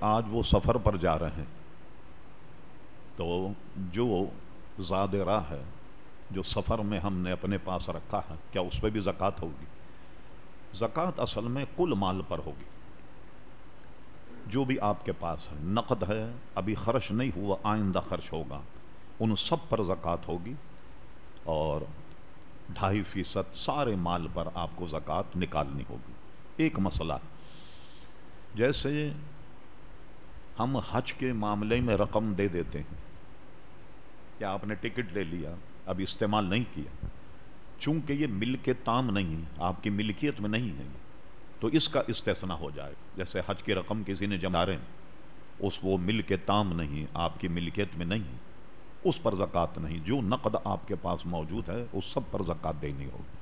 آج وہ سفر پر جا رہے ہیں۔ تو جو زاد راہ ہے، جو سفر میں ہم نے اپنے پاس رکھا ہے، کیا اس پہ بھی زکوٰۃ ہوگی؟ زکوٰۃ اصل میں کل مال پر ہوگی۔ جو بھی آپ کے پاس ہے، نقد ہے، ابھی خرچ نہیں ہوا، آئندہ خرچ ہوگا۔ ان سب پر زکوٰۃ ہوگی اور ڈھائی فیصد سارے مال پر آپ کو زکوٰۃ نکالنی ہوگی۔ ایک مسئلہ جیسے ہم حج کے معاملے میں رقم دے دیتے ہیں۔ کیا آپ نے ٹکٹ لے لیا؟ اب استعمال نہیں کیا۔ چونکہ یہ مل کے تام نہیں آپ کی ملکیت میں نہیں ہے۔ تو اس کا استثنا ہو جائے۔ جیسے حج کی رقم کسی نے جمع رہے ہیں اس وہ مل کے تام نہیں، آپ کی ملکیت میں نہیں۔ اس پر زکوٰۃ نہیں۔ جو نقد آپ کے پاس موجود ہے، اس سب پر زکوٰۃ دینی ہوگی۔